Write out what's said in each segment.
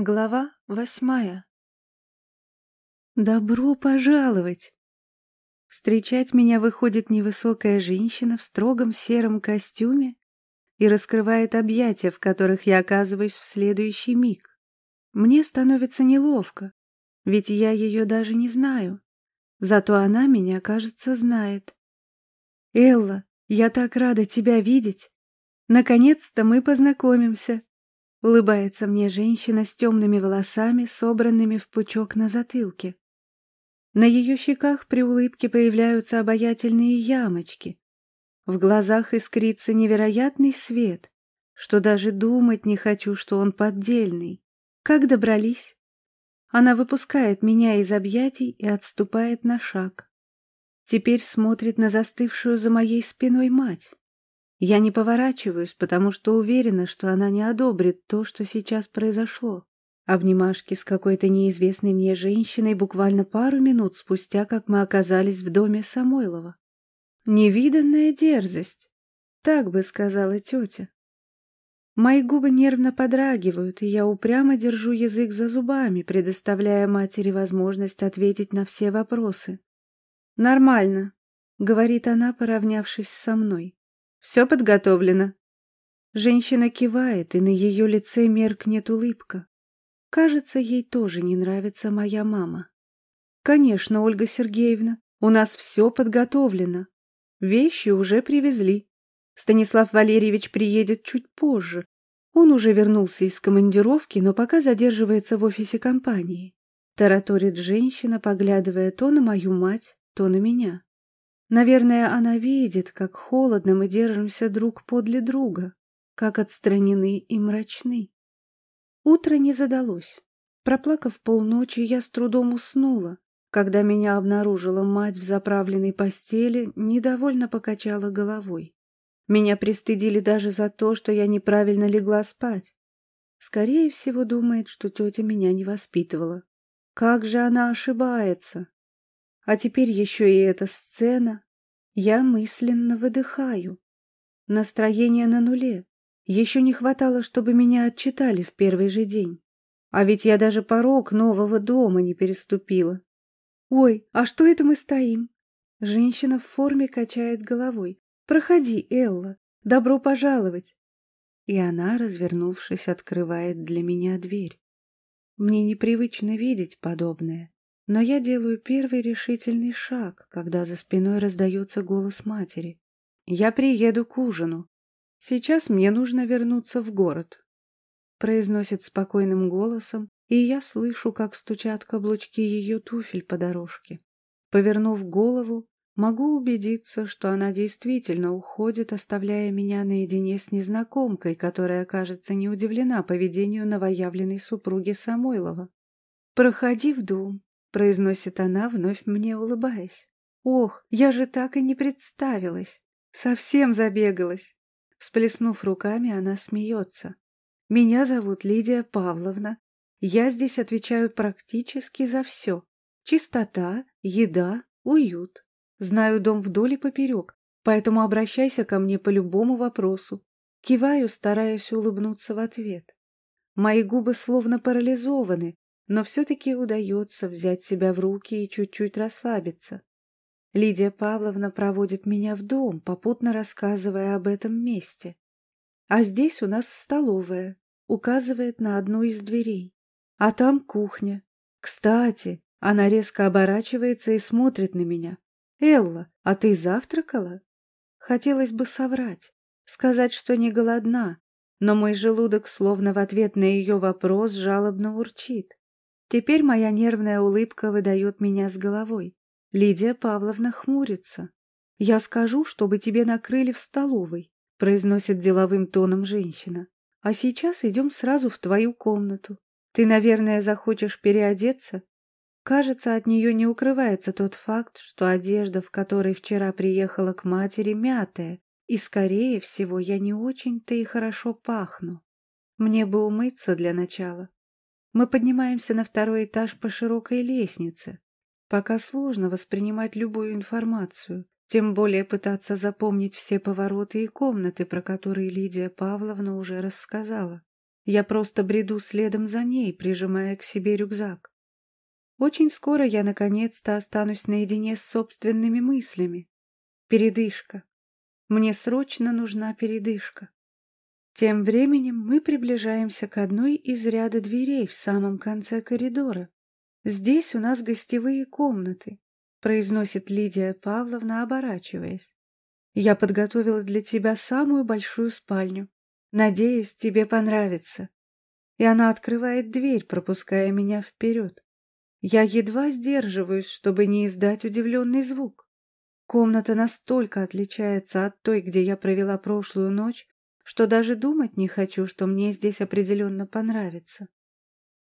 Глава восьмая. Добро пожаловать! Встречать меня выходит невысокая женщина в строгом сером костюме и раскрывает объятия, в которых я оказываюсь в следующий миг. Мне становится неловко, ведь я ее даже не знаю. Зато она меня, кажется, знает. «Элла, я так рада тебя видеть! Наконец-то мы познакомимся!» Улыбается мне женщина с темными волосами, собранными в пучок на затылке. На ее щеках при улыбке появляются обаятельные ямочки. В глазах искрится невероятный свет, что даже думать не хочу, что он поддельный. Как добрались? Она выпускает меня из объятий и отступает на шаг. Теперь смотрит на застывшую за моей спиной мать. Я не поворачиваюсь, потому что уверена, что она не одобрит то, что сейчас произошло. Обнимашки с какой-то неизвестной мне женщиной буквально пару минут спустя, как мы оказались в доме Самойлова. Невиданная дерзость, так бы сказала тетя. Мои губы нервно подрагивают, и я упрямо держу язык за зубами, предоставляя матери возможность ответить на все вопросы. «Нормально», — говорит она, поравнявшись со мной. Все подготовлено. Женщина кивает, и на ее лице меркнет улыбка. Кажется, ей тоже не нравится моя мама. Конечно, Ольга Сергеевна, у нас все подготовлено. Вещи уже привезли. Станислав Валерьевич приедет чуть позже. Он уже вернулся из командировки, но пока задерживается в офисе компании. Тараторит женщина, поглядывая то на мою мать, то на меня. Наверное, она видит, как холодно мы держимся друг подле друга, как отстранены и мрачны. Утро не задалось. Проплакав полночи, я с трудом уснула. Когда меня обнаружила мать в заправленной постели, недовольно покачала головой. Меня пристыдили даже за то, что я неправильно легла спать. Скорее всего, думает, что тетя меня не воспитывала. Как же она ошибается? А теперь еще и эта сцена. Я мысленно выдыхаю. Настроение на нуле. Еще не хватало, чтобы меня отчитали в первый же день. А ведь я даже порог нового дома не переступила. «Ой, а что это мы стоим?» Женщина в форме качает головой. «Проходи, Элла. Добро пожаловать!» И она, развернувшись, открывает для меня дверь. Мне непривычно видеть подобное. Но я делаю первый решительный шаг, когда за спиной раздается голос матери. «Я приеду к ужину. Сейчас мне нужно вернуться в город», — произносит спокойным голосом, и я слышу, как стучат каблучки ее туфель по дорожке. Повернув голову, могу убедиться, что она действительно уходит, оставляя меня наедине с незнакомкой, которая, кажется, не удивлена поведению новоявленной супруги Самойлова. «Проходи в дом», — произносит она, вновь мне улыбаясь. «Ох, я же так и не представилась! Совсем забегалась!» Всплеснув руками, она смеется. «Меня зовут Лидия Павловна. Я здесь отвечаю практически за все. Чистота, еда, уют. Знаю дом вдоль и поперек, поэтому обращайся ко мне по любому вопросу». Киваю, стараясь улыбнуться в ответ. Мои губы словно парализованы, но все-таки удается взять себя в руки и чуть-чуть расслабиться. Лидия Павловна проводит меня в дом, попутно рассказывая об этом месте. А здесь у нас столовая, указывает на одну из дверей. А там кухня. Кстати, она резко оборачивается и смотрит на меня. «Элла, а ты завтракала?» Хотелось бы соврать, сказать, что не голодна, но мой желудок словно в ответ на ее вопрос жалобно урчит. Теперь моя нервная улыбка выдает меня с головой. Лидия Павловна хмурится. «Я скажу, чтобы тебе накрыли в столовой», — произносит деловым тоном женщина. «А сейчас идем сразу в твою комнату. Ты, наверное, захочешь переодеться?» Кажется, от нее не укрывается тот факт, что одежда, в которой вчера приехала к матери, мятая, и, скорее всего, я не очень-то и хорошо пахну. Мне бы умыться для начала. Мы поднимаемся на второй этаж по широкой лестнице. Пока сложно воспринимать любую информацию, тем более пытаться запомнить все повороты и комнаты, про которые Лидия Павловна уже рассказала. Я просто бреду следом за ней, прижимая к себе рюкзак. Очень скоро я наконец-то останусь наедине с собственными мыслями. Передышка. Мне срочно нужна передышка. Тем временем мы приближаемся к одной из ряда дверей в самом конце коридора. Здесь у нас гостевые комнаты, произносит Лидия Павловна, оборачиваясь. Я подготовила для тебя самую большую спальню. Надеюсь, тебе понравится. И она открывает дверь, пропуская меня вперед. Я едва сдерживаюсь, чтобы не издать удивленный звук. Комната настолько отличается от той, где я провела прошлую ночь, что даже думать не хочу, что мне здесь определенно понравится.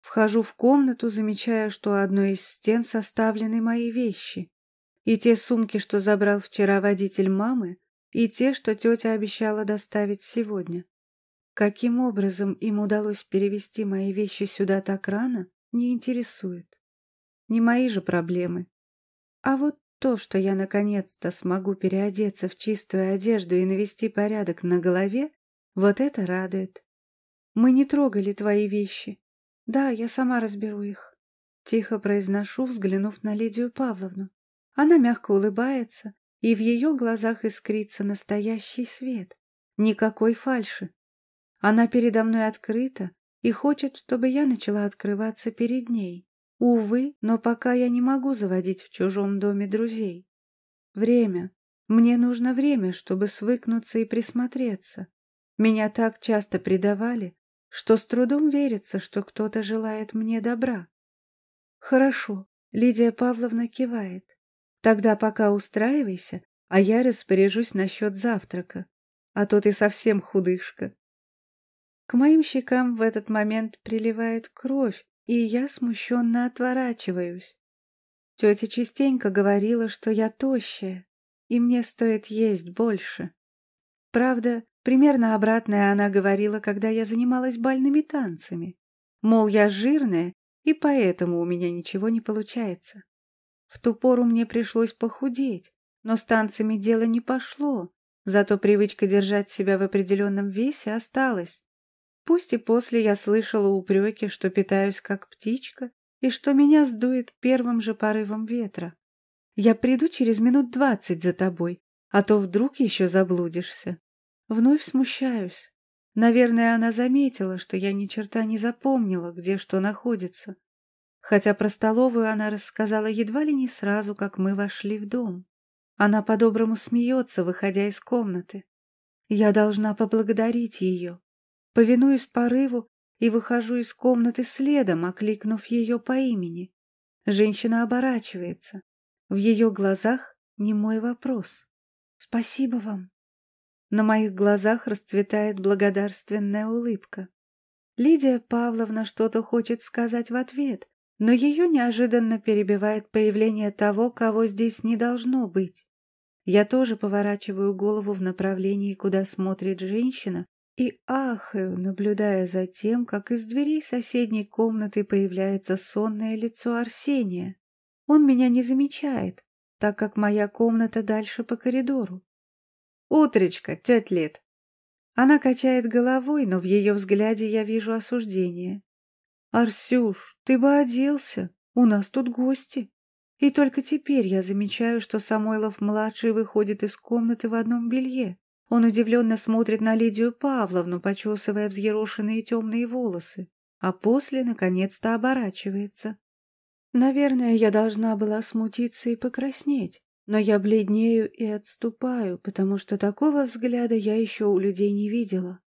Вхожу в комнату, замечая, что одной из стен составлены мои вещи. И те сумки, что забрал вчера водитель мамы, и те, что тетя обещала доставить сегодня. Каким образом им удалось перевести мои вещи сюда так рано, не интересует. Не мои же проблемы. А вот то, что я наконец-то смогу переодеться в чистую одежду и навести порядок на голове, вот это радует. Мы не трогали твои вещи. Да, я сама разберу их. Тихо произношу, взглянув на Лидию Павловну. Она мягко улыбается, и в ее глазах искрится настоящий свет. Никакой фальши. Она передо мной открыта и хочет, чтобы я начала открываться перед ней. Увы, но пока я не могу заводить в чужом доме друзей. Время. Мне нужно время, чтобы свыкнуться и присмотреться. Меня так часто предавали, что с трудом верится, что кто-то желает мне добра. Хорошо, Лидия Павловна кивает. Тогда пока устраивайся, а я распоряжусь насчет завтрака. А то ты совсем худышка. К моим щекам в этот момент приливает кровь, и я смущенно отворачиваюсь. Тетя частенько говорила, что я тощая, и мне стоит есть больше. Правда, Примерно обратное она говорила, когда я занималась бальными танцами. Мол, я жирная, и поэтому у меня ничего не получается. В ту пору мне пришлось похудеть, но с танцами дело не пошло, зато привычка держать себя в определенном весе осталась. Пусть и после я слышала упреки, что питаюсь как птичка и что меня сдует первым же порывом ветра. Я приду через минут двадцать за тобой, а то вдруг еще заблудишься. Вновь смущаюсь. Наверное, она заметила, что я ни черта не запомнила, где что находится. Хотя про столовую она рассказала едва ли не сразу, как мы вошли в дом. Она по-доброму смеется, выходя из комнаты. Я должна поблагодарить ее. Повинуюсь порыву и выхожу из комнаты следом, окликнув ее по имени. Женщина оборачивается. В ее глазах не мой вопрос. «Спасибо вам». На моих глазах расцветает благодарственная улыбка. Лидия Павловна что-то хочет сказать в ответ, но ее неожиданно перебивает появление того, кого здесь не должно быть. Я тоже поворачиваю голову в направлении, куда смотрит женщина, и ахаю, наблюдая за тем, как из дверей соседней комнаты появляется сонное лицо Арсения. Он меня не замечает, так как моя комната дальше по коридору. «Утречка, тетя Лид!» Она качает головой, но в ее взгляде я вижу осуждение. «Арсюш, ты бы оделся, у нас тут гости». И только теперь я замечаю, что Самойлов-младший выходит из комнаты в одном белье. Он удивленно смотрит на Лидию Павловну, почесывая взъерошенные темные волосы, а после, наконец-то, оборачивается. Наверное, я должна была смутиться и покраснеть, но я бледнею и отступаю, потому что такого взгляда я еще у людей не видела.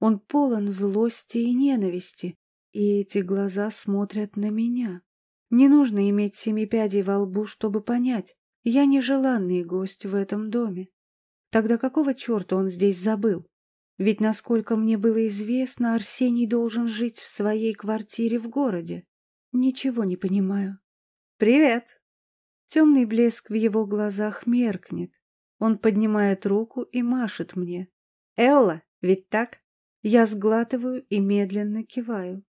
Он полон злости и ненависти, и эти глаза смотрят на меня. Не нужно иметь семи пядей во лбу, чтобы понять, я нежеланный гость в этом доме. Тогда какого черта он здесь забыл? Ведь, насколько мне было известно, Арсений должен жить в своей квартире в городе. Ничего не понимаю. «Привет!» Темный блеск в его глазах меркнет. Он поднимает руку и машет мне. «Элла, ведь так?» Я сглатываю и медленно киваю.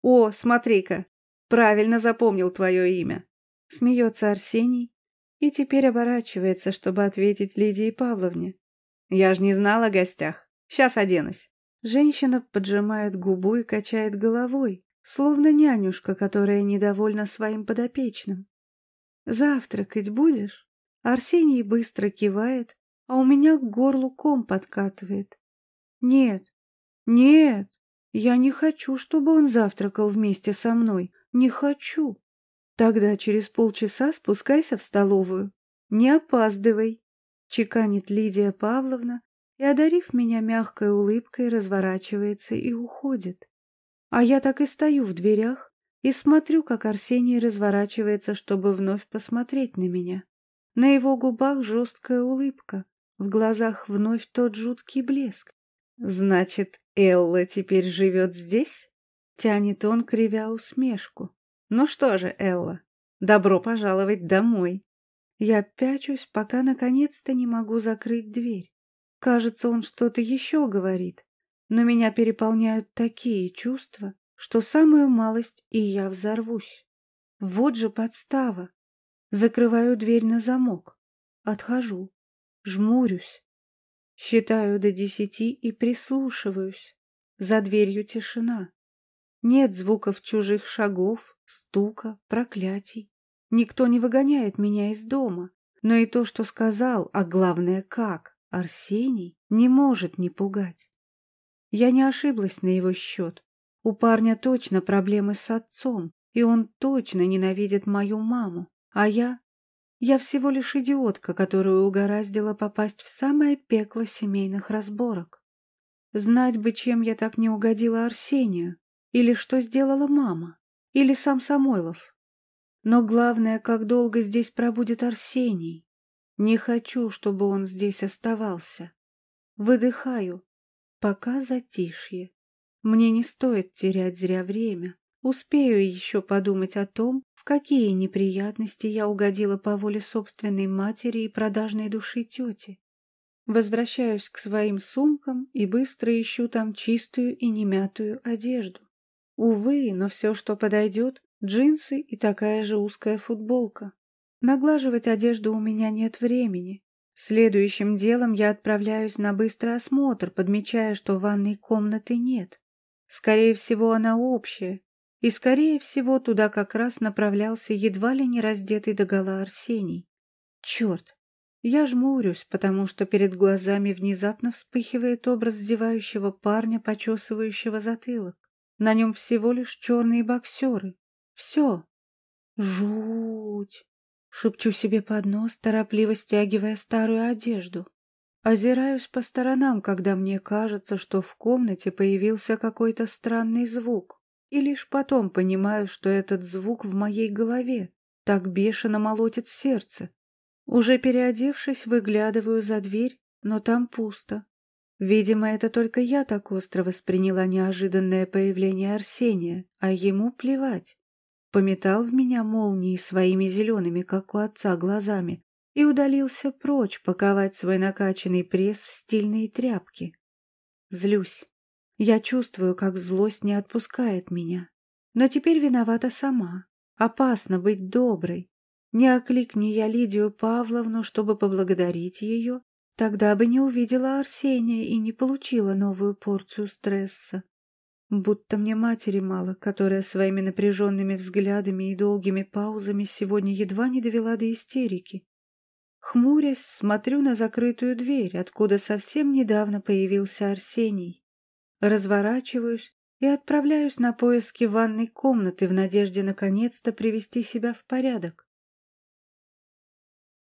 «О, смотри-ка! Правильно запомнил твое имя!» Смеется Арсений и теперь оборачивается, чтобы ответить Лидии Павловне. «Я ж не знала о гостях. Сейчас оденусь». Женщина поджимает губу и качает головой, словно нянюшка, которая недовольна своим подопечным. «Завтракать будешь?» Арсений быстро кивает, а у меня к горлу ком подкатывает. «Нет, нет, я не хочу, чтобы он завтракал вместе со мной. Не хочу. Тогда через полчаса спускайся в столовую. Не опаздывай», — чеканит Лидия Павловна и, одарив меня мягкой улыбкой, разворачивается и уходит. А я так и стою в дверях и смотрю, как Арсений разворачивается, чтобы вновь посмотреть на меня. На его губах жесткая улыбка, в глазах вновь тот жуткий блеск. «Значит, Элла теперь живет здесь?» Тянет он, кривя усмешку. «Ну что же, Элла, добро пожаловать домой!» Я пячусь, пока наконец-то не могу закрыть дверь. Кажется, он что-то еще говорит, но меня переполняют такие чувства, что самую малость и я взорвусь. Вот же подстава. Закрываю дверь на замок. Отхожу. Жмурюсь. Считаю до десяти и прислушиваюсь. За дверью тишина. Нет звуков чужих шагов, стука, проклятий. Никто не выгоняет меня из дома. Но и то, что сказал, а главное как, Арсений, не может не пугать. Я не ошиблась на его счет. У парня точно проблемы с отцом, и он точно ненавидит мою маму. А я... Я всего лишь идиотка, которую угораздило попасть в самое пекло семейных разборок. Знать бы, чем я так не угодила Арсению, или что сделала мама, или сам Самойлов. Но главное, как долго здесь пробудет Арсений. Не хочу, чтобы он здесь оставался. Выдыхаю, пока затишье. Мне не стоит терять зря время. Успею еще подумать о том, в какие неприятности я угодила по воле собственной матери и продажной души тети. Возвращаюсь к своим сумкам и быстро ищу там чистую и немятую одежду. Увы, но все, что подойдет, джинсы и такая же узкая футболка. Наглаживать одежду у меня нет времени. Следующим делом я отправляюсь на быстрый осмотр, подмечая, что ванной комнаты нет. Скорее всего, она общая, и, скорее всего, туда как раз направлялся едва ли не раздетый догола Арсений. Черт! Я жмурюсь, потому что перед глазами внезапно вспыхивает образ сдевающего парня, почесывающего затылок. На нем всего лишь черные боксеры. Все. Жуть! Шепчу себе под нос, торопливо стягивая старую одежду. Озираюсь по сторонам, когда мне кажется, что в комнате появился какой-то странный звук. И лишь потом понимаю, что этот звук в моей голове. Так бешено молотит сердце. Уже переодевшись, выглядываю за дверь, но там пусто. Видимо, это только я так остро восприняла неожиданное появление Арсения, а ему плевать. Пометал в меня молнии своими зелеными, как у отца, глазами и удалился прочь паковать свой накачанный пресс в стильные тряпки. Злюсь. Я чувствую, как злость не отпускает меня. Но теперь виновата сама. Опасно быть доброй. Не окликни я Лидию Павловну, чтобы поблагодарить ее, тогда бы не увидела Арсения и не получила новую порцию стресса. Будто мне матери мало, которая своими напряженными взглядами и долгими паузами сегодня едва не довела до истерики. Хмурясь, смотрю на закрытую дверь, откуда совсем недавно появился Арсений. Разворачиваюсь и отправляюсь на поиски ванной комнаты в надежде наконец-то привести себя в порядок.